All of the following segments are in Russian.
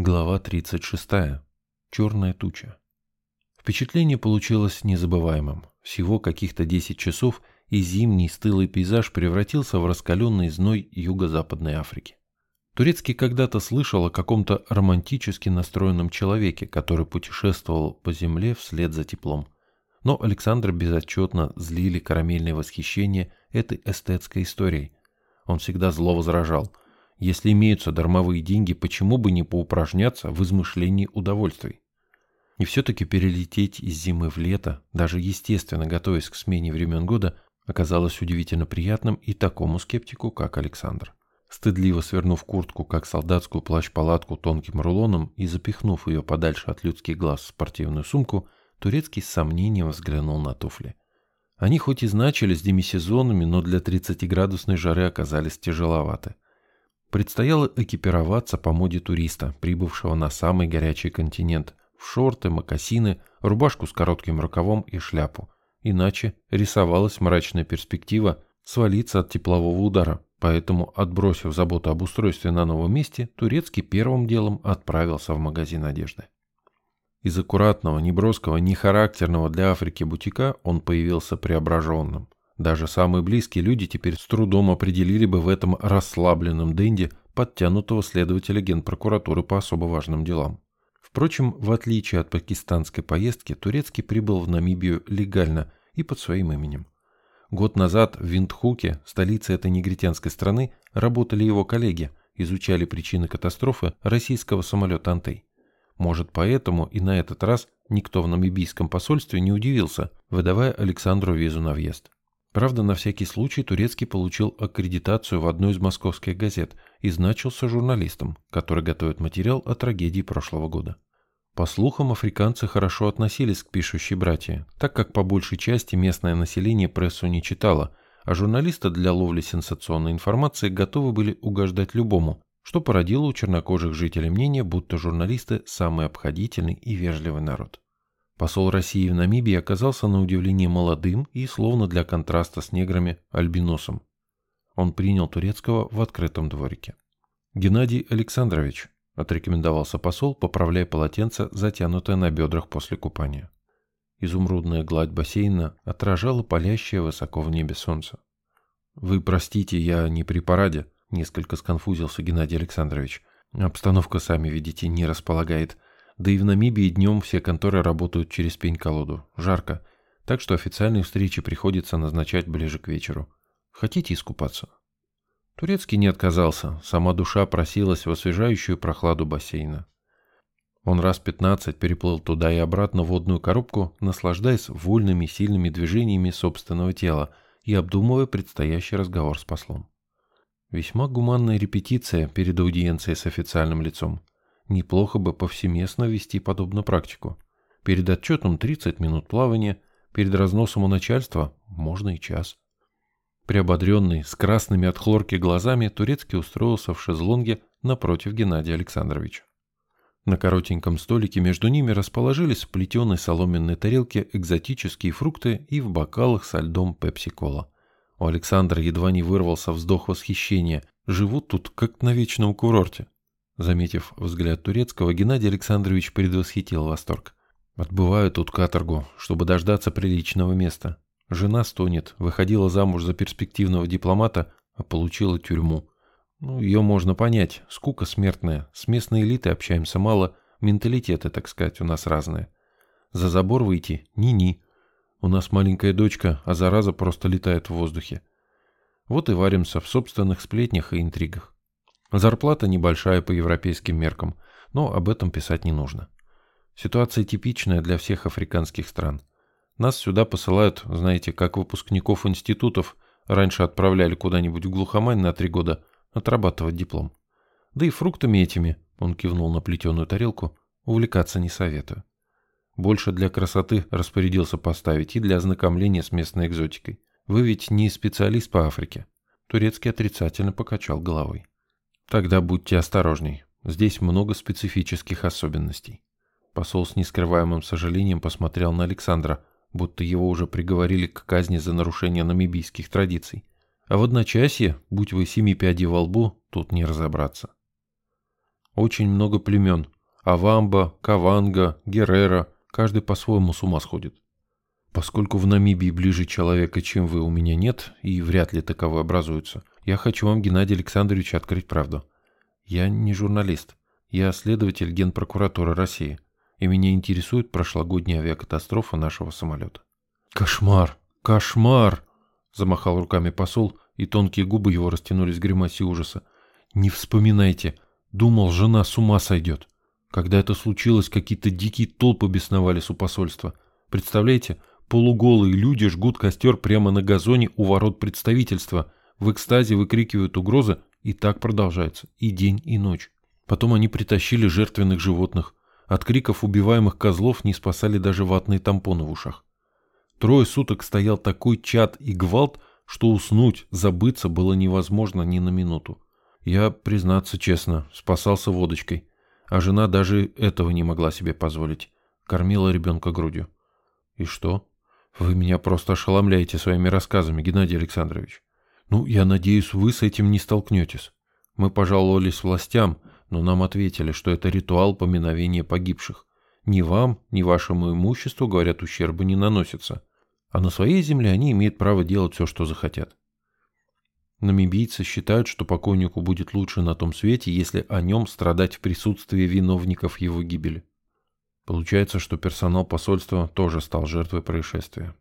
Глава 36. Черная туча. Впечатление получилось незабываемым. Всего каких-то 10 часов, и зимний стылый пейзаж превратился в раскаленный зной юго-западной Африки. Турецкий когда-то слышал о каком-то романтически настроенном человеке, который путешествовал по земле вслед за теплом. Но Александра безотчетно злили карамельное восхищение этой эстетской историей. Он всегда зло возражал – если имеются дармовые деньги, почему бы не поупражняться в измышлении удовольствий? И все-таки перелететь из зимы в лето, даже естественно готовясь к смене времен года, оказалось удивительно приятным и такому скептику, как Александр. Стыдливо свернув куртку, как солдатскую плащ-палатку тонким рулоном и запихнув ее подальше от людских глаз в спортивную сумку, Турецкий с сомнением взглянул на туфли. Они хоть и значились демисезонами, но для 30-градусной жары оказались тяжеловаты. Предстояло экипироваться по моде туриста, прибывшего на самый горячий континент, в шорты, мокасины, рубашку с коротким рукавом и шляпу. Иначе рисовалась мрачная перспектива свалиться от теплового удара, поэтому, отбросив заботу об устройстве на новом месте, Турецкий первым делом отправился в магазин одежды. Из аккуратного, неброского, нехарактерного для Африки бутика он появился преображенным. Даже самые близкие люди теперь с трудом определили бы в этом расслабленном денде подтянутого следователя генпрокуратуры по особо важным делам. Впрочем, в отличие от пакистанской поездки, Турецкий прибыл в Намибию легально и под своим именем. Год назад в Виндхуке, столице этой негритянской страны, работали его коллеги, изучали причины катастрофы российского самолета «Антей». Может, поэтому и на этот раз никто в намибийском посольстве не удивился, выдавая Александру визу на въезд. Правда, на всякий случай Турецкий получил аккредитацию в одной из московских газет и значился журналистом, который готовит материал о трагедии прошлого года. По слухам, африканцы хорошо относились к пишущей братье, так как по большей части местное население прессу не читало, а журналисты для ловли сенсационной информации готовы были угождать любому, что породило у чернокожих жителей мнение, будто журналисты – самый обходительный и вежливый народ. Посол России в Намибии оказался на удивление молодым и, словно для контраста с неграми, альбиносом. Он принял турецкого в открытом дворике. «Геннадий Александрович», – отрекомендовался посол, поправляя полотенце, затянутое на бедрах после купания. Изумрудная гладь бассейна отражала палящее высоко в небе солнце. «Вы простите, я не при параде», – несколько сконфузился Геннадий Александрович. «Обстановка, сами видите, не располагает. Да и в Намибии днем все конторы работают через пень-колоду. Жарко. Так что официальные встречи приходится назначать ближе к вечеру. Хотите искупаться? Турецкий не отказался. Сама душа просилась в освежающую прохладу бассейна. Он раз пятнадцать переплыл туда и обратно водную коробку, наслаждаясь вольными сильными движениями собственного тела и обдумывая предстоящий разговор с послом. Весьма гуманная репетиция перед аудиенцией с официальным лицом. Неплохо бы повсеместно вести подобную практику. Перед отчетом 30 минут плавания, перед разносом у начальства можно и час. Приободренный, с красными от хлорки глазами, Турецкий устроился в шезлонге напротив Геннадия Александровича. На коротеньком столике между ними расположились в плетеной соломенной тарелке экзотические фрукты и в бокалах со льдом пепси-кола. У Александра едва не вырвался вздох восхищения. Живут тут как на вечном курорте. Заметив взгляд турецкого, Геннадий Александрович предвосхитил восторг. Отбываю тут каторгу, чтобы дождаться приличного места. Жена стонет, выходила замуж за перспективного дипломата, а получила тюрьму. Ну, ее можно понять, скука смертная, с местной элитой общаемся мало, менталитеты, так сказать, у нас разные. За забор выйти – ни-ни. У нас маленькая дочка, а зараза просто летает в воздухе. Вот и варимся в собственных сплетнях и интригах. Зарплата небольшая по европейским меркам, но об этом писать не нужно. Ситуация типичная для всех африканских стран. Нас сюда посылают, знаете, как выпускников институтов раньше отправляли куда-нибудь в глухомань на три года отрабатывать диплом. Да и фруктами этими, он кивнул на плетеную тарелку, увлекаться не советую. Больше для красоты распорядился поставить и для ознакомления с местной экзотикой. Вы ведь не специалист по Африке. Турецкий отрицательно покачал головой. Тогда будьте осторожней. Здесь много специфических особенностей. Посол с нескрываемым сожалением посмотрел на Александра, будто его уже приговорили к казни за нарушение намибийских традиций. А в одночасье, будь вы семи пядей во лбу, тут не разобраться. Очень много племен. Авамба, Каванга, Геррера. Каждый по-своему с ума сходит. Поскольку в Намибии ближе человека, чем вы, у меня нет, и вряд ли таковой образуются, я хочу вам, Геннадий Александрович, открыть правду. Я не журналист. Я следователь Генпрокуратуры России. И меня интересует прошлогодняя авиакатастрофа нашего самолета. Кошмар! Кошмар! Замахал руками посол, и тонкие губы его растянулись в гримасе ужаса. Не вспоминайте. Думал, жена с ума сойдет. Когда это случилось, какие-то дикие толпы бесновались у посольства. Представляете, полуголые люди жгут костер прямо на газоне у ворот представительства, в экстазе выкрикивают угрозы, и так продолжается, и день, и ночь. Потом они притащили жертвенных животных. От криков убиваемых козлов не спасали даже ватные тампоны в ушах. Трое суток стоял такой чад и гвалт, что уснуть, забыться было невозможно ни на минуту. Я, признаться честно, спасался водочкой а жена даже этого не могла себе позволить. Кормила ребенка грудью. И что? Вы меня просто ошеломляете своими рассказами, Геннадий Александрович. Ну, я надеюсь, вы с этим не столкнетесь. Мы пожаловались властям, но нам ответили, что это ритуал поминовения погибших. Ни вам, ни вашему имуществу, говорят, ущерба не наносится. А на своей земле они имеют право делать все, что захотят. Намибийцы считают, что покойнику будет лучше на том свете, если о нем страдать в присутствии виновников его гибели. Получается, что персонал посольства тоже стал жертвой происшествия.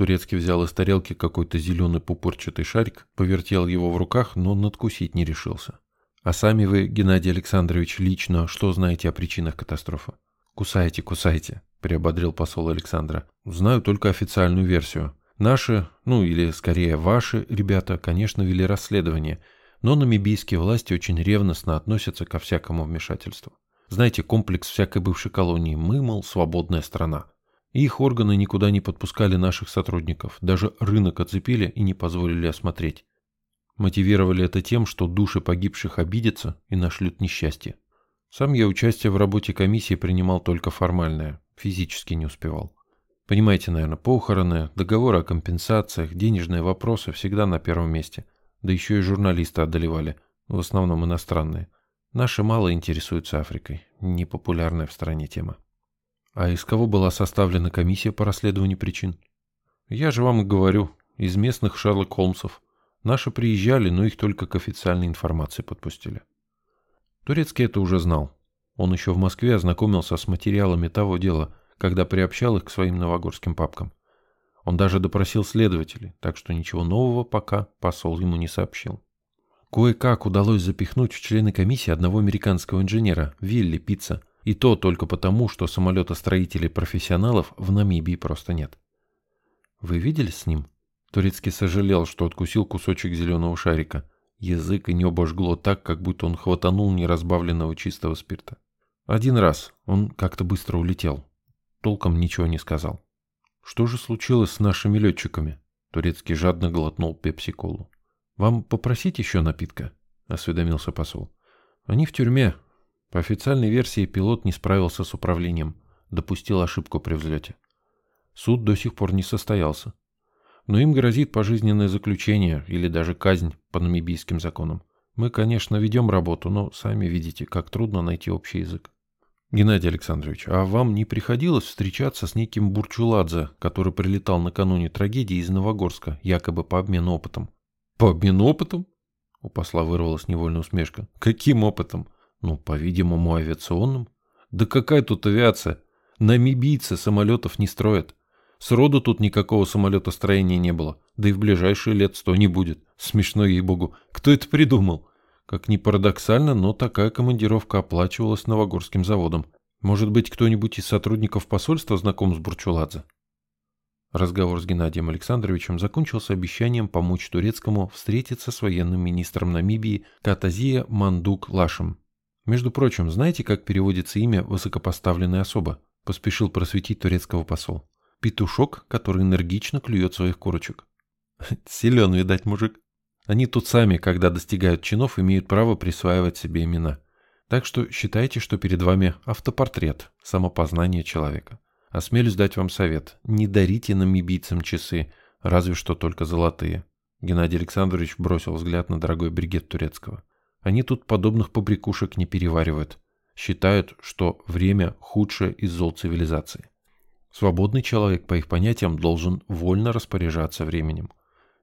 Турецкий взял из тарелки какой-то зеленый пупырчатый шарик, повертел его в руках, но надкусить не решился. А сами вы, Геннадий Александрович, лично что знаете о причинах катастрофы? Кусайте, кусайте, приободрил посол Александра. Знаю только официальную версию. Наши, ну или скорее ваши ребята, конечно, вели расследование, но намибийские власти очень ревностно относятся ко всякому вмешательству. Знаете, комплекс всякой бывшей колонии «Мы, мол, свободная страна». Их органы никуда не подпускали наших сотрудников, даже рынок отцепили и не позволили осмотреть. Мотивировали это тем, что души погибших обидятся и нашлют несчастье. Сам я участие в работе комиссии принимал только формальное, физически не успевал. Понимаете, наверное, похороны, договоры о компенсациях, денежные вопросы всегда на первом месте. Да еще и журналисты одолевали, в основном иностранные. Наши мало интересуются Африкой, непопулярная в стране тема. А из кого была составлена комиссия по расследованию причин? Я же вам и говорю, из местных Шерлок Холмсов. Наши приезжали, но их только к официальной информации подпустили. Турецкий это уже знал. Он еще в Москве ознакомился с материалами того дела, когда приобщал их к своим новогорским папкам. Он даже допросил следователей, так что ничего нового пока посол ему не сообщил. Кое-как удалось запихнуть в члены комиссии одного американского инженера, Вилли Пицца, и то только потому, что самолетостроителей-профессионалов в Намибии просто нет. Вы видели с ним? Турецкий сожалел, что откусил кусочек зеленого шарика. Язык и небо жгло так, как будто он хватанул неразбавленного чистого спирта. Один раз он как-то быстро улетел, толком ничего не сказал. Что же случилось с нашими летчиками? Турецкий жадно глотнул пепси-колу. Вам попросить еще напитка? Осведомился посол. Они в тюрьме. По официальной версии пилот не справился с управлением, допустил ошибку при взлете. Суд до сих пор не состоялся. Но им грозит пожизненное заключение или даже казнь по намибийским законам. Мы, конечно, ведем работу, но сами видите, как трудно найти общий язык. Геннадий Александрович, а вам не приходилось встречаться с неким Бурчуладзе, который прилетал накануне трагедии из Новогорска, якобы по обмену опытом? По обмену опытом? У посла вырвалась невольная усмешка. Каким опытом? Ну, по-видимому, авиационным. Да какая тут авиация? Намибийцы самолетов не строят. Сроду тут никакого самолетостроения не было. Да и в ближайшие лет сто не будет. Смешно ей-богу. Кто это придумал? Как ни парадоксально, но такая командировка оплачивалась Новогорским заводом. Может быть, кто-нибудь из сотрудников посольства знаком с Бурчуладзе? Разговор с Геннадием Александровичем закончился обещанием помочь турецкому встретиться с военным министром Намибии Катазия Мандук Лашем. Между прочим, знаете, как переводится имя высокопоставленной особы? Поспешил просветить турецкого посол. Петушок, который энергично клюет своих курочек. Силен, видать, мужик. Они тут сами, когда достигают чинов, имеют право присваивать себе имена. Так что считайте, что перед вами автопортрет, самопознание человека. Осмелюсь дать вам совет. Не дарите намибийцам часы, разве что только золотые. Геннадий Александрович бросил взгляд на дорогой бригет турецкого. Они тут подобных побрякушек не переваривают. Считают, что время худшее из зол цивилизации. Свободный человек, по их понятиям, должен вольно распоряжаться временем.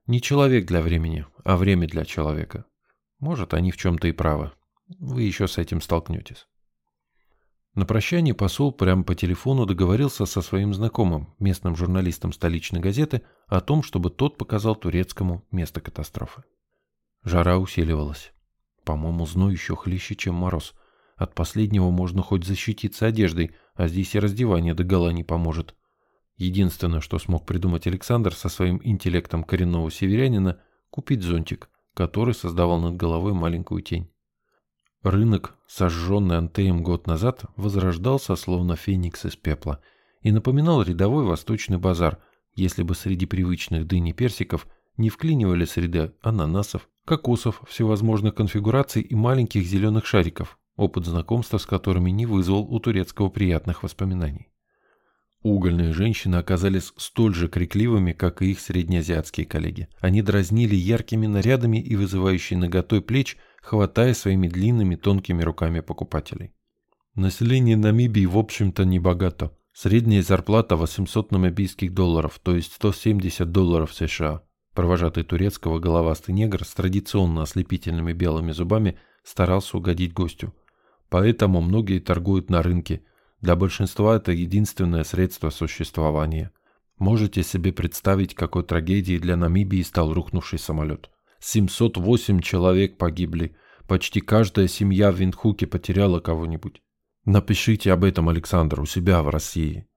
Не человек для времени, а время для человека. Может, они в чем-то и правы. Вы еще с этим столкнетесь. На прощание посол прямо по телефону договорился со своим знакомым, местным журналистом столичной газеты, о том, чтобы тот показал турецкому место катастрофы. Жара усиливалась. По-моему, зной еще хлеще, чем мороз. От последнего можно хоть защититься одеждой, а здесь и раздевание до гола не поможет. Единственное, что смог придумать Александр со своим интеллектом коренного северянина, купить зонтик, который создавал над головой маленькую тень. Рынок, сожженный Антеем год назад, возрождался словно феникс из пепла и напоминал рядовой восточный базар, если бы среди привычных дынь и персиков не вклинивали среды ананасов, кокосов, всевозможных конфигураций и маленьких зеленых шариков, опыт знакомства с которыми не вызвал у турецкого приятных воспоминаний. Угольные женщины оказались столь же крикливыми, как и их среднеазиатские коллеги. Они дразнили яркими нарядами и вызывающей наготой плеч – хватая своими длинными тонкими руками покупателей. Население Намибии в общем-то не богато. Средняя зарплата 800 намибийских долларов, то есть 170 долларов США. Провожатый турецкого головастый негр с традиционно ослепительными белыми зубами старался угодить гостю. Поэтому многие торгуют на рынке. Для большинства это единственное средство существования. Можете себе представить, какой трагедией для Намибии стал рухнувший самолет. 708 человек погибли. Почти каждая семья в Виндхуке потеряла кого-нибудь. Напишите об этом, Александр, у себя в России.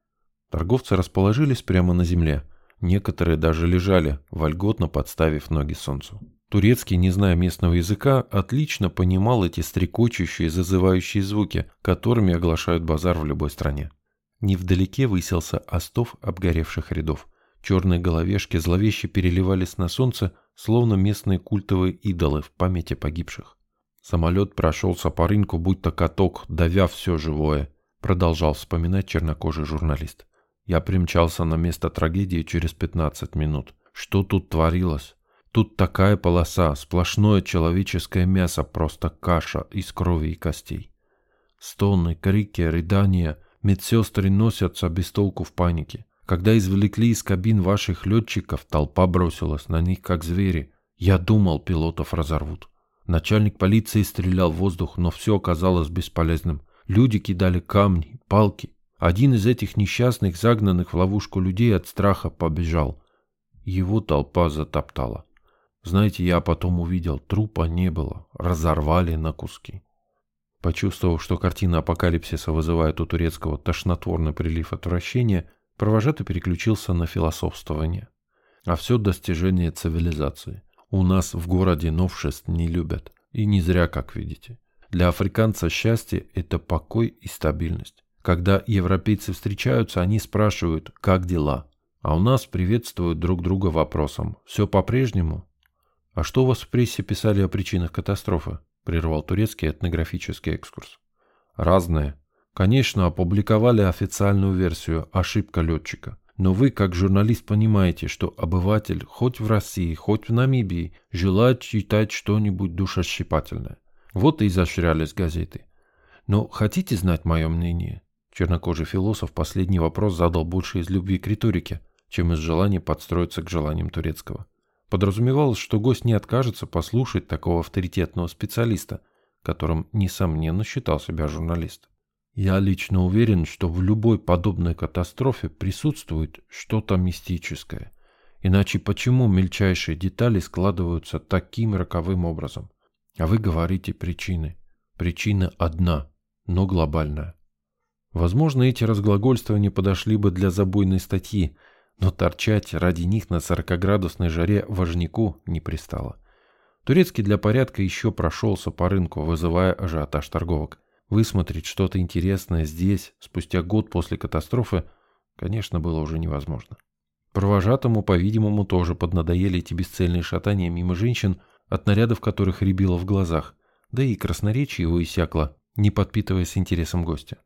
Торговцы расположились прямо на земле. Некоторые даже лежали, вольготно подставив ноги солнцу. Турецкий, не зная местного языка, отлично понимал эти стрекочущие, зазывающие звуки, которыми оглашают базар в любой стране. Невдалеке выселся остов обгоревших рядов. Черные головешки зловеще переливались на солнце, словно местные культовые идолы в памяти погибших. Самолет прошелся по рынку, будто каток, давя все живое, продолжал вспоминать чернокожий журналист. Я примчался на место трагедии через 15 минут. Что тут творилось? Тут такая полоса, сплошное человеческое мясо, просто каша из крови и костей. Стоны, крики, рыдания, медсестры носятся без толку в панике. Когда извлекли из кабин ваших летчиков, толпа бросилась на них, как звери. Я думал, пилотов разорвут. Начальник полиции стрелял в воздух, но все оказалось бесполезным. Люди кидали камни, палки. Один из этих несчастных, загнанных в ловушку людей от страха побежал. Его толпа затоптала. Знаете, я потом увидел, трупа не было, разорвали на куски. Почувствовав, что картина апокалипсиса вызывает у турецкого тошнотворный прилив отвращения, Провожатый переключился на философствование. А все достижение цивилизации. У нас в городе новшеств не любят. И не зря, как видите. Для африканца счастье – это покой и стабильность. Когда европейцы встречаются, они спрашивают, как дела. А у нас приветствуют друг друга вопросом «Все по-прежнему?» «А что у вас в прессе писали о причинах катастрофы?» – прервал турецкий этнографический экскурс. «Разное. Конечно, опубликовали официальную версию «Ошибка летчика». Но вы, как журналист, понимаете, что обыватель, хоть в России, хоть в Намибии, желает читать что-нибудь душещипательное. Вот и изощрялись газеты. Но хотите знать мое мнение? Чернокожий философ последний вопрос задал больше из любви к риторике, чем из желания подстроиться к желаниям турецкого. Подразумевалось, что гость не откажется послушать такого авторитетного специалиста, которым, несомненно, считал себя журналист. Я лично уверен, что в любой подобной катастрофе присутствует что-то мистическое. Иначе почему мельчайшие детали складываются таким роковым образом? А вы говорите причины. Причина одна, но глобальная. Возможно, эти разглагольствования подошли бы для забойной статьи, но торчать ради них на 40-градусной жаре важнику не пристало. Турецкий для порядка еще прошелся по рынку, вызывая ажиотаж торговок. Высмотреть что-то интересное здесь, спустя год после катастрофы, конечно, было уже невозможно. Провожатому, по-видимому, тоже поднадоели эти бесцельные шатания мимо женщин, от нарядов которых рябило в глазах, да и красноречие его иссякло, не подпитываясь интересом гостя.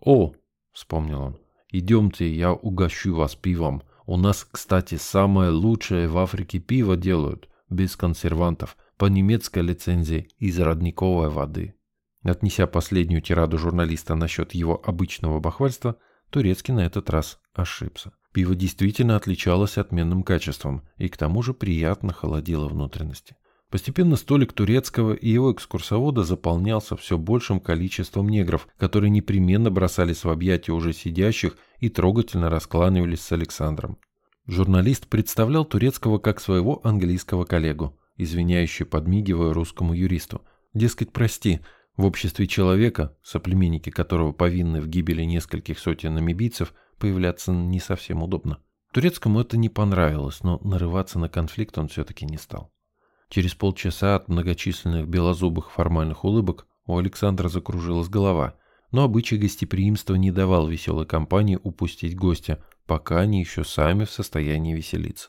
«О!» — вспомнил он. «Идемте, я угощу вас пивом. У нас, кстати, самое лучшее в Африке пиво делают, без консервантов. по немецкой лицензии из родниковой воды. Отнеся последнюю тираду журналиста насчет его обычного бахвальства, Турецкий на этот раз ошибся. Пиво действительно отличалось отменным качеством и к тому же приятно холодило внутренности. Постепенно столик турецкого и его экскурсовода заполнялся все большим количеством негров, которые непременно бросались в объятия уже сидящих и трогательно раскланивались с Александром. Журналист представлял турецкого как своего английского коллегу, извиняющий подмигивая русскому юристу. Дескать, прости, в обществе человека, соплеменники которого повинны в гибели нескольких сотен намибийцев, появляться не совсем удобно. Турецкому это не понравилось, но нарываться на конфликт он все-таки не стал. Через полчаса от многочисленных белозубых формальных улыбок у Александра закружилась голова, но обычай гостеприимства не давал веселой компании упустить гостя, пока они еще сами в состоянии веселиться.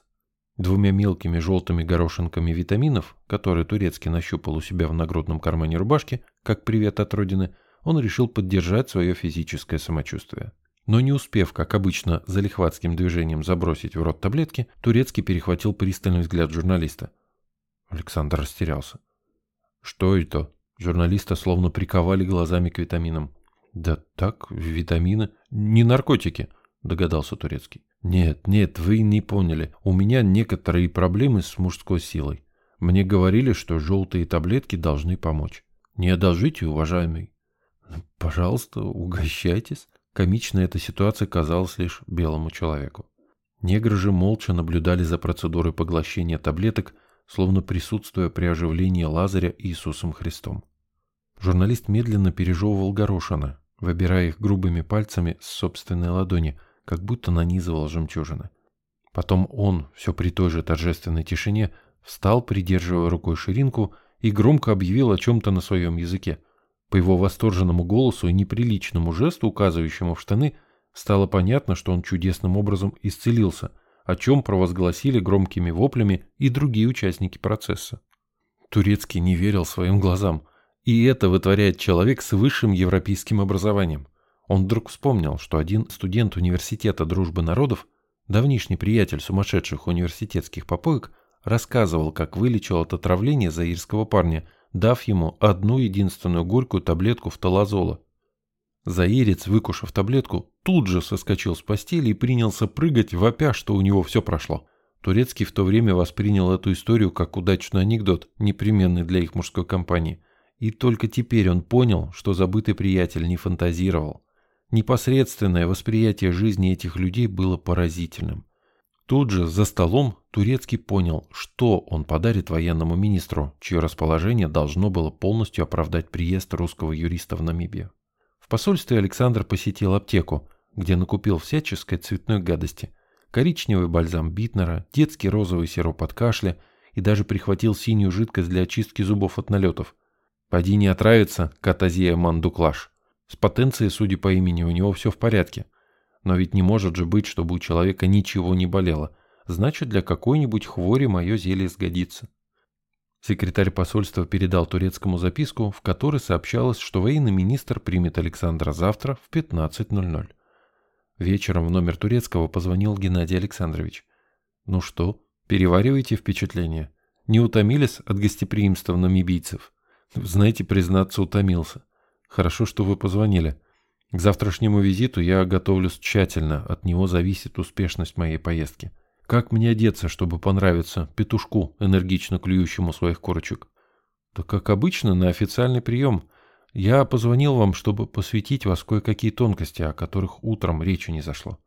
Двумя мелкими желтыми горошинками витаминов, которые Турецкий нащупал у себя в нагрудном кармане рубашки, как привет от родины, он решил поддержать свое физическое самочувствие. Но не успев, как обычно, за лихватским движением забросить в рот таблетки, Турецкий перехватил пристальный взгляд журналиста. Александр растерялся. «Что это?» Журналиста словно приковали глазами к витаминам. «Да так, витамины. Не наркотики», догадался Турецкий. «Нет, нет, вы не поняли. У меня некоторые проблемы с мужской силой. Мне говорили, что желтые таблетки должны помочь. Не одолжите, уважаемый?» «Пожалуйста, угощайтесь». Комичная эта ситуация казалась лишь белому человеку. Негры же молча наблюдали за процедурой поглощения таблеток, словно присутствуя при оживлении Лазаря Иисусом Христом. Журналист медленно пережевывал горошины, выбирая их грубыми пальцами с собственной ладони, как будто нанизывал жемчужины. Потом он, все при той же торжественной тишине, встал, придерживая рукой ширинку, и громко объявил о чем-то на своем языке. По его восторженному голосу и неприличному жесту, указывающему в штаны, стало понятно, что он чудесным образом исцелился, о чем провозгласили громкими воплями и другие участники процесса. Турецкий не верил своим глазам. И это вытворяет человек с высшим европейским образованием. Он вдруг вспомнил, что один студент университета дружбы народов, давнишний приятель сумасшедших университетских попоек, рассказывал, как вылечил от отравления заирского парня, дав ему одну единственную горькую таблетку фталазола. Заирец, выкушав таблетку, тут же соскочил с постели и принялся прыгать, вопя, что у него все прошло. Турецкий в то время воспринял эту историю как удачный анекдот, непременный для их мужской компании. И только теперь он понял, что забытый приятель не фантазировал. Непосредственное восприятие жизни этих людей было поразительным. Тут же, за столом, Турецкий понял, что он подарит военному министру, чье расположение должно было полностью оправдать приезд русского юриста в Намибию посольстве Александр посетил аптеку, где накупил всяческой цветной гадости. Коричневый бальзам Битнера, детский розовый сироп от кашля и даже прихватил синюю жидкость для очистки зубов от налетов. Поди не отравится Катазия Мандуклаш. С потенцией, судя по имени, у него все в порядке. Но ведь не может же быть, чтобы у человека ничего не болело. Значит, для какой-нибудь хвори мое зелье сгодится. Секретарь посольства передал турецкому записку, в которой сообщалось, что военный министр примет Александра завтра в 15.00. Вечером в номер турецкого позвонил Геннадий Александрович. «Ну что, перевариваете впечатление? Не утомились от гостеприимства намибийцев?» «Знаете, признаться, утомился. Хорошо, что вы позвонили. К завтрашнему визиту я готовлюсь тщательно, от него зависит успешность моей поездки». Как мне одеться, чтобы понравиться петушку, энергично клюющему своих корочек? Да как обычно, на официальный прием. Я позвонил вам, чтобы посвятить вас кое-какие тонкости, о которых утром речи не зашло.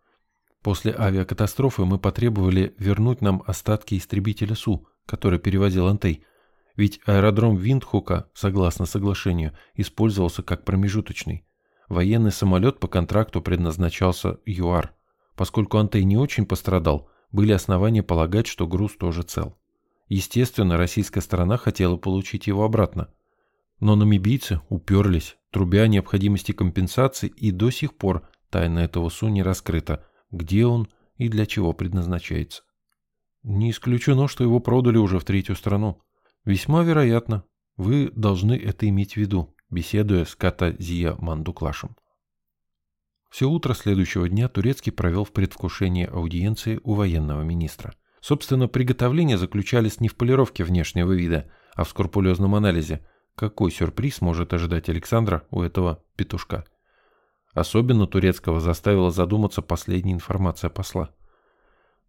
После авиакатастрофы мы потребовали вернуть нам остатки истребителя Су, который перевозил Антей. Ведь аэродром Виндхука, согласно соглашению, использовался как промежуточный. Военный самолет по контракту предназначался ЮАР. Поскольку Антей не очень пострадал, были основания полагать, что груз тоже цел. Естественно, российская сторона хотела получить его обратно. Но намибийцы уперлись, трубя о необходимости компенсации, и до сих пор тайна этого СУ не раскрыта, где он и для чего предназначается. Не исключено, что его продали уже в третью страну. Весьма вероятно. Вы должны это иметь в виду, беседуя с Ката Мандуклашем. Все утро следующего дня Турецкий провел в предвкушении аудиенции у военного министра. Собственно, приготовления заключались не в полировке внешнего вида, а в скрупулезном анализе, какой сюрприз может ожидать Александра у этого петушка. Особенно турецкого заставила задуматься последняя информация посла.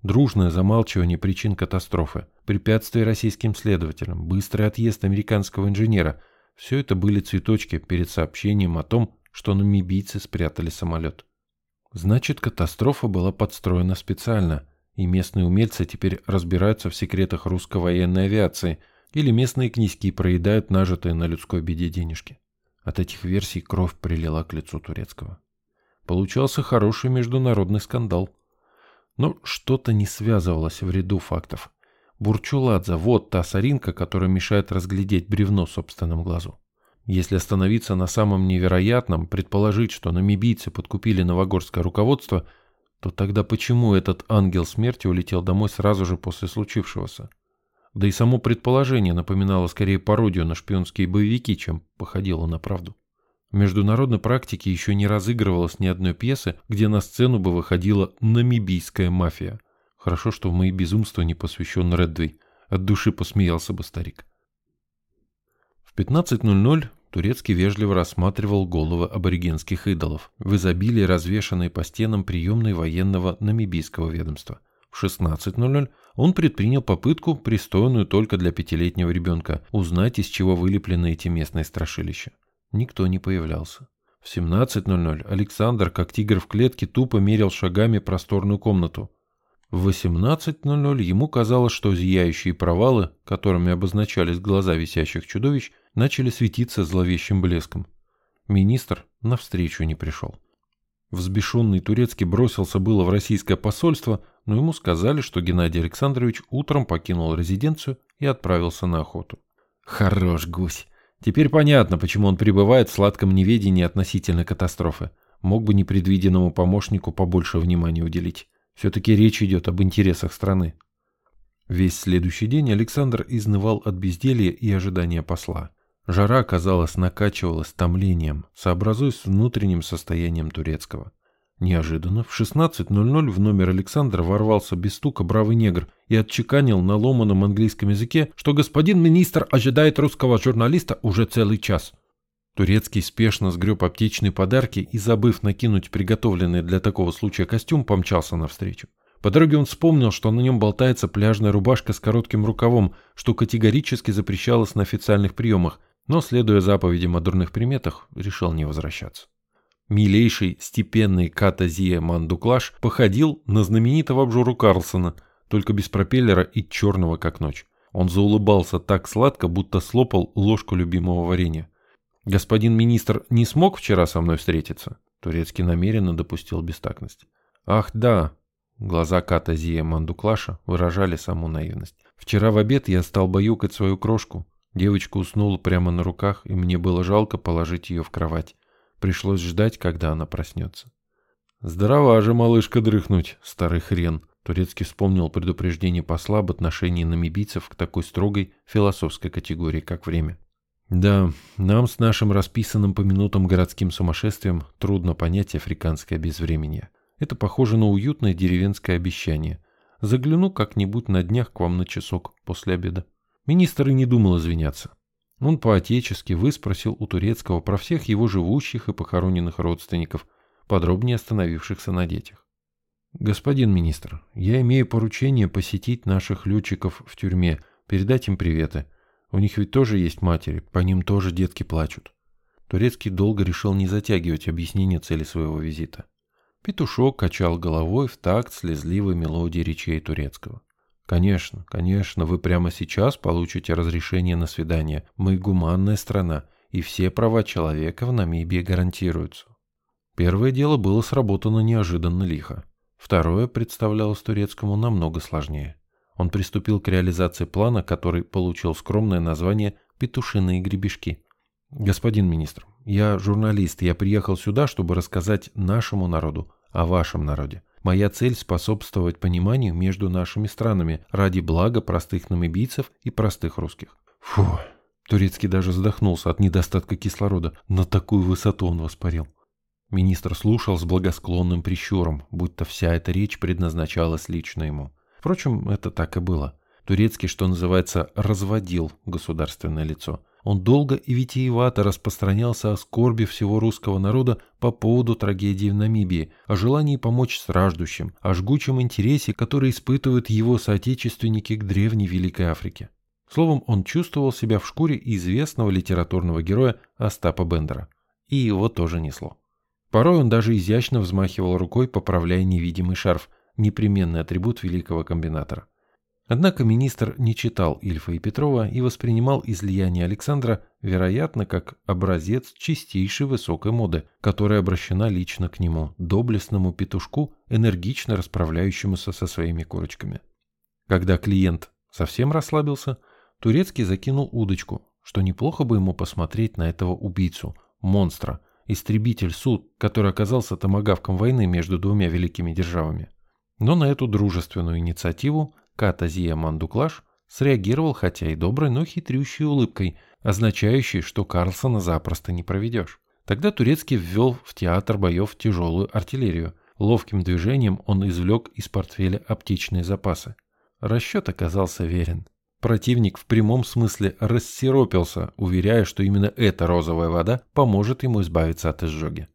Дружное замалчивание причин катастрофы, препятствия российским следователям, быстрый отъезд американского инженера – все это были цветочки перед сообщением о том, что намибийцы спрятали самолет. Значит, катастрофа была подстроена специально, и местные умельцы теперь разбираются в секретах русской военной авиации, или местные князьки проедают нажитые на людской беде денежки. От этих версий кровь прилила к лицу турецкого. Получался хороший международный скандал. Но что-то не связывалось в ряду фактов. Бурчуладзе – вот та соринка, которая мешает разглядеть бревно собственным глазу. Если остановиться на самом невероятном, предположить, что намибийцы подкупили новогорское руководство, то тогда почему этот ангел смерти улетел домой сразу же после случившегося? Да и само предположение напоминало скорее пародию на шпионские боевики, чем походило на правду. В международной практике еще не разыгрывалось ни одной пьесы, где на сцену бы выходила намибийская мафия. Хорошо, что в мои безумства не посвящен Редвей. От души посмеялся бы старик. В 15.00 Турецкий вежливо рассматривал головы аборигенских идолов, в изобилии развешанные по стенам приемной военного намибийского ведомства. В 16.00 он предпринял попытку, пристойную только для пятилетнего ребенка, узнать, из чего вылеплены эти местные страшилища. Никто не появлялся. В 17.00 Александр, как тигр в клетке, тупо мерил шагами просторную комнату. В 18.00 ему казалось, что зияющие провалы, которыми обозначались глаза висящих чудовищ, начали светиться зловещим блеском. Министр навстречу не пришел. Взбешенный турецкий бросился было в российское посольство, но ему сказали, что Геннадий Александрович утром покинул резиденцию и отправился на охоту. Хорош гусь. Теперь понятно, почему он пребывает в сладком неведении относительно катастрофы. Мог бы непредвиденному помощнику побольше внимания уделить. Все-таки речь идет об интересах страны. Весь следующий день Александр изнывал от безделья и ожидания посла. Жара, казалось, накачивалась томлением, сообразуясь с внутренним состоянием турецкого. Неожиданно в 16.00 в номер Александра ворвался без стука бравый негр и отчеканил на ломаном английском языке, что господин министр ожидает русского журналиста уже целый час. Турецкий спешно сгреб аптечные подарки и, забыв накинуть приготовленный для такого случая костюм, помчался навстречу. По дороге он вспомнил, что на нем болтается пляжная рубашка с коротким рукавом, что категорически запрещалось на официальных приемах, но, следуя заповедям о дурных приметах, решил не возвращаться. Милейший, степенный Катазия Мандуклаш походил на знаменитого обжору Карлсона, только без пропеллера и черного как ночь. Он заулыбался так сладко, будто слопал ложку любимого варенья. «Господин министр не смог вчера со мной встретиться?» Турецкий намеренно допустил бестактность. «Ах, да!» Глаза Катазия Мандуклаша выражали саму наивность. «Вчера в обед я стал баюкать свою крошку, Девочка уснула прямо на руках, и мне было жалко положить ее в кровать. Пришлось ждать, когда она проснется. «Здорова же, малышка, дрыхнуть, старый хрен!» Турецкий вспомнил предупреждение посла об отношении намибийцев к такой строгой философской категории, как время. Да, нам с нашим расписанным по минутам городским сумасшествием трудно понять африканское безвременье. Это похоже на уютное деревенское обещание. Загляну как-нибудь на днях к вам на часок после обеда. Министр и не думал извиняться. Он по-отечески выспросил у Турецкого про всех его живущих и похороненных родственников, подробнее остановившихся на детях. «Господин министр, я имею поручение посетить наших летчиков в тюрьме, передать им приветы. У них ведь тоже есть матери, по ним тоже детки плачут». Турецкий долго решил не затягивать объяснение цели своего визита. Петушок качал головой в такт слезливой мелодии речей Турецкого. Конечно, конечно, вы прямо сейчас получите разрешение на свидание. Мы гуманная страна, и все права человека в Намибии гарантируются. Первое дело было сработано неожиданно лихо. Второе представлялось турецкому намного сложнее. Он приступил к реализации плана, который получил скромное название «Петушиные гребешки». «Господин министр, я журналист, я приехал сюда, чтобы рассказать нашему народу о вашем народе. Моя цель – способствовать пониманию между нашими странами ради блага простых намибийцев и простых русских. Фу, Турецкий даже задохнулся от недостатка кислорода. На такую высоту он воспарил. Министр слушал с благосклонным прищуром, будто вся эта речь предназначалась лично ему. Впрочем, это так и было. Турецкий, что называется, разводил государственное лицо. Он долго и витиевато распространялся о скорби всего русского народа по поводу трагедии в Намибии, о желании помочь страждущим, о жгучем интересе, который испытывают его соотечественники к древней Великой Африке. Словом, он чувствовал себя в шкуре известного литературного героя Остапа Бендера. И его тоже несло. Порой он даже изящно взмахивал рукой, поправляя невидимый шарф, непременный атрибут великого комбинатора. Однако министр не читал Ильфа и Петрова и воспринимал излияние Александра, вероятно, как образец чистейшей высокой моды, которая обращена лично к нему, доблестному петушку, энергично расправляющемуся со своими курочками. Когда клиент совсем расслабился, Турецкий закинул удочку, что неплохо бы ему посмотреть на этого убийцу, монстра, истребитель суд, который оказался томогавком войны между двумя великими державами. Но на эту дружественную инициативу Катазия Мандуклаш среагировал хотя и доброй, но хитрющей улыбкой, означающей, что Карлсона запросто не проведешь. Тогда Турецкий ввел в театр боев тяжелую артиллерию. Ловким движением он извлек из портфеля аптечные запасы. Расчет оказался верен. Противник в прямом смысле рассеропился, уверяя, что именно эта розовая вода поможет ему избавиться от изжоги.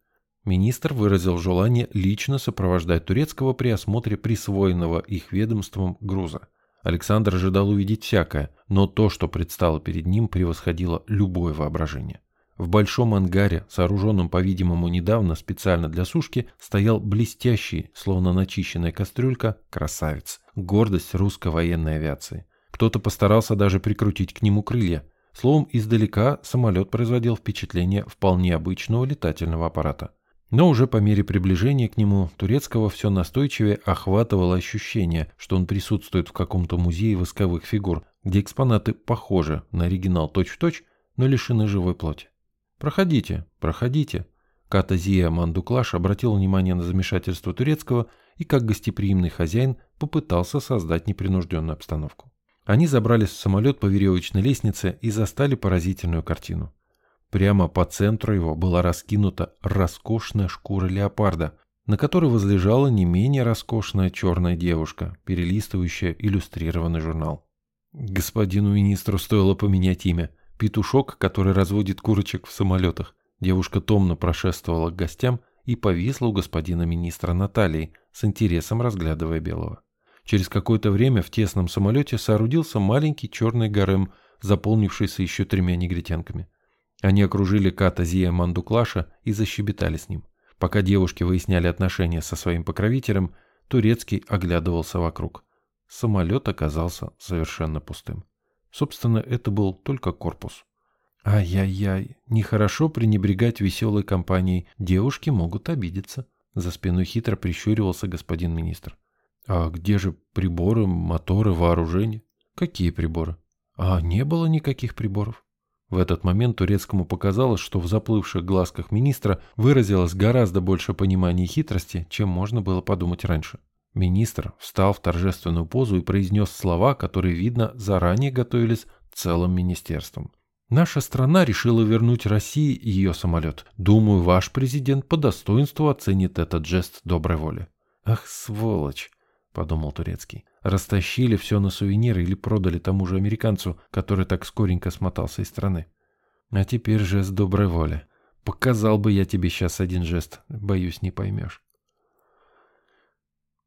Министр выразил желание лично сопровождать Турецкого при осмотре присвоенного их ведомством груза. Александр ожидал увидеть всякое, но то, что предстало перед ним, превосходило любое воображение. В большом ангаре, сооруженном, по-видимому, недавно специально для сушки, стоял блестящий, словно начищенная кастрюлька, красавец, гордость русской военной авиации. Кто-то постарался даже прикрутить к нему крылья. Словом, издалека самолет производил впечатление вполне обычного летательного аппарата. Но уже по мере приближения к нему Турецкого все настойчивее охватывало ощущение, что он присутствует в каком-то музее восковых фигур, где экспонаты похожи на оригинал точь-в-точь, -точь, но лишены живой плоти. «Проходите, проходите». Катазия Мандуклаш обратил внимание на замешательство Турецкого и, как гостеприимный хозяин, попытался создать непринужденную обстановку. Они забрались в самолет по веревочной лестнице и застали поразительную картину. Прямо по центру его была раскинута роскошная шкура леопарда, на которой возлежала не менее роскошная черная девушка, перелистывающая иллюстрированный журнал. Господину министру стоило поменять имя. Петушок, который разводит курочек в самолетах. Девушка томно прошествовала к гостям и повисла у господина министра Натальи, с интересом разглядывая белого. Через какое-то время в тесном самолете соорудился маленький черный гарем, заполнившийся еще тремя негритянками. Они окружили Ката Зия Мандуклаша и защебетали с ним. Пока девушки выясняли отношения со своим покровителем, Турецкий оглядывался вокруг. Самолет оказался совершенно пустым. Собственно, это был только корпус. Ай-яй-яй, нехорошо пренебрегать веселой компанией. Девушки могут обидеться. За спиной хитро прищуривался господин министр. А где же приборы, моторы, вооружение? Какие приборы? А не было никаких приборов. В этот момент турецкому показалось, что в заплывших глазках министра выразилось гораздо больше понимания и хитрости, чем можно было подумать раньше. Министр встал в торжественную позу и произнес слова, которые, видно, заранее готовились целым министерством. Наша страна решила вернуть России ее самолет. Думаю, ваш президент по достоинству оценит этот жест доброй воли. Ах, сволочь! — подумал Турецкий. «Растащили все на сувениры или продали тому же американцу, который так скоренько смотался из страны. А теперь жест доброй воли. Показал бы я тебе сейчас один жест, боюсь, не поймешь».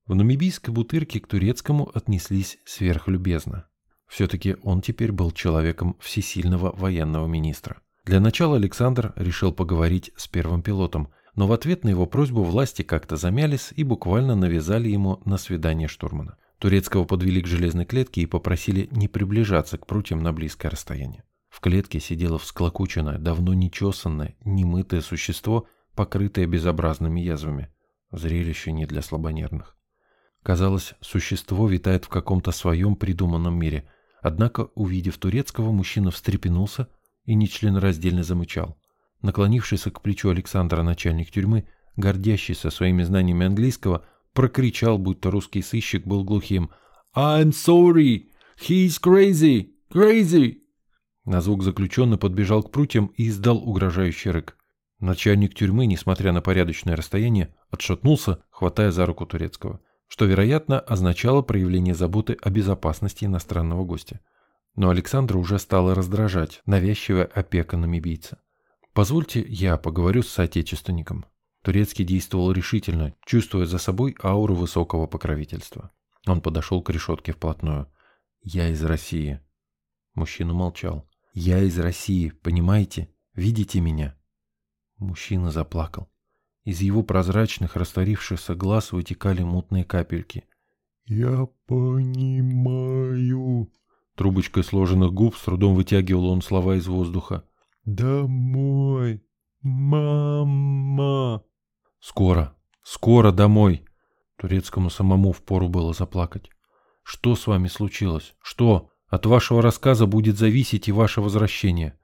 В намибийской бутырке к турецкому отнеслись сверхлюбезно. Все-таки он теперь был человеком всесильного военного министра. Для начала Александр решил поговорить с первым пилотом – но в ответ на его просьбу власти как-то замялись и буквально навязали ему на свидание штурмана. Турецкого подвели к железной клетке и попросили не приближаться к прутьям на близкое расстояние. В клетке сидело всклокоченное, давно нечесанное, немытое существо, покрытое безобразными язвами. Зрелище не для слабонервных. Казалось, существо витает в каком-то своем придуманном мире. Однако, увидев турецкого, мужчина встрепенулся и нечленораздельно замычал. Наклонившийся к плечу Александра начальник тюрьмы, гордящийся своими знаниями английского, прокричал, будто русский сыщик был глухим. «I'm sorry! He's crazy! Crazy!» На звук заключенный подбежал к прутьям и издал угрожающий рык. Начальник тюрьмы, несмотря на порядочное расстояние, отшатнулся, хватая за руку турецкого. что, вероятно, означало проявление заботы о безопасности иностранного гостя. Но Александра уже стала раздражать навязчивая опека намибийца. «Позвольте, я поговорю с соотечественником». Турецкий действовал решительно, чувствуя за собой ауру высокого покровительства. Он подошел к решетке вплотную. «Я из России». Мужчина молчал. «Я из России, понимаете? Видите меня?» Мужчина заплакал. Из его прозрачных, растворившихся глаз вытекали мутные капельки. «Я понимаю». Трубочкой сложенных губ с трудом вытягивал он слова из воздуха. «Домой, мама». «Скоро, скоро домой». Турецкому самому впору было заплакать. «Что с вами случилось? Что? От вашего рассказа будет зависеть и ваше возвращение».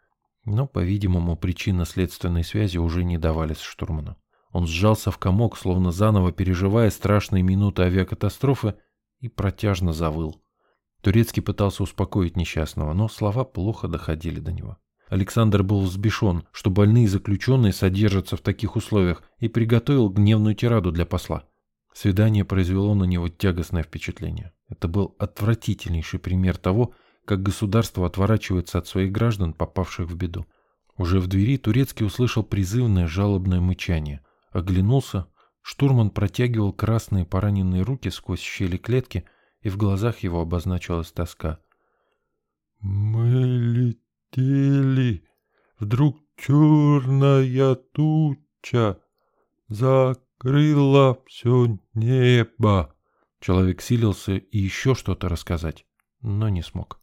Но, по-видимому, причинно-следственной связи уже не давались штурману. Он сжался в комок, словно заново переживая страшные минуты авиакатастрофы, и протяжно завыл. Турецкий пытался успокоить несчастного, но слова плохо доходили до него. Александр был взбешен, что больные заключенные содержатся в таких условиях, и приготовил гневную тираду для посла. Свидание произвело на него тягостное впечатление. Это был отвратительнейший пример того, как государство отворачивается от своих граждан, попавших в беду. Уже в двери Турецкий услышал призывное жалобное мычание. Оглянулся, штурман протягивал красные пораненные руки сквозь щели клетки, и в глазах его обозначилась тоска. «Мы летели, вдруг черная туча закрыла все небо». Человек силился и еще что-то рассказать, но не смог.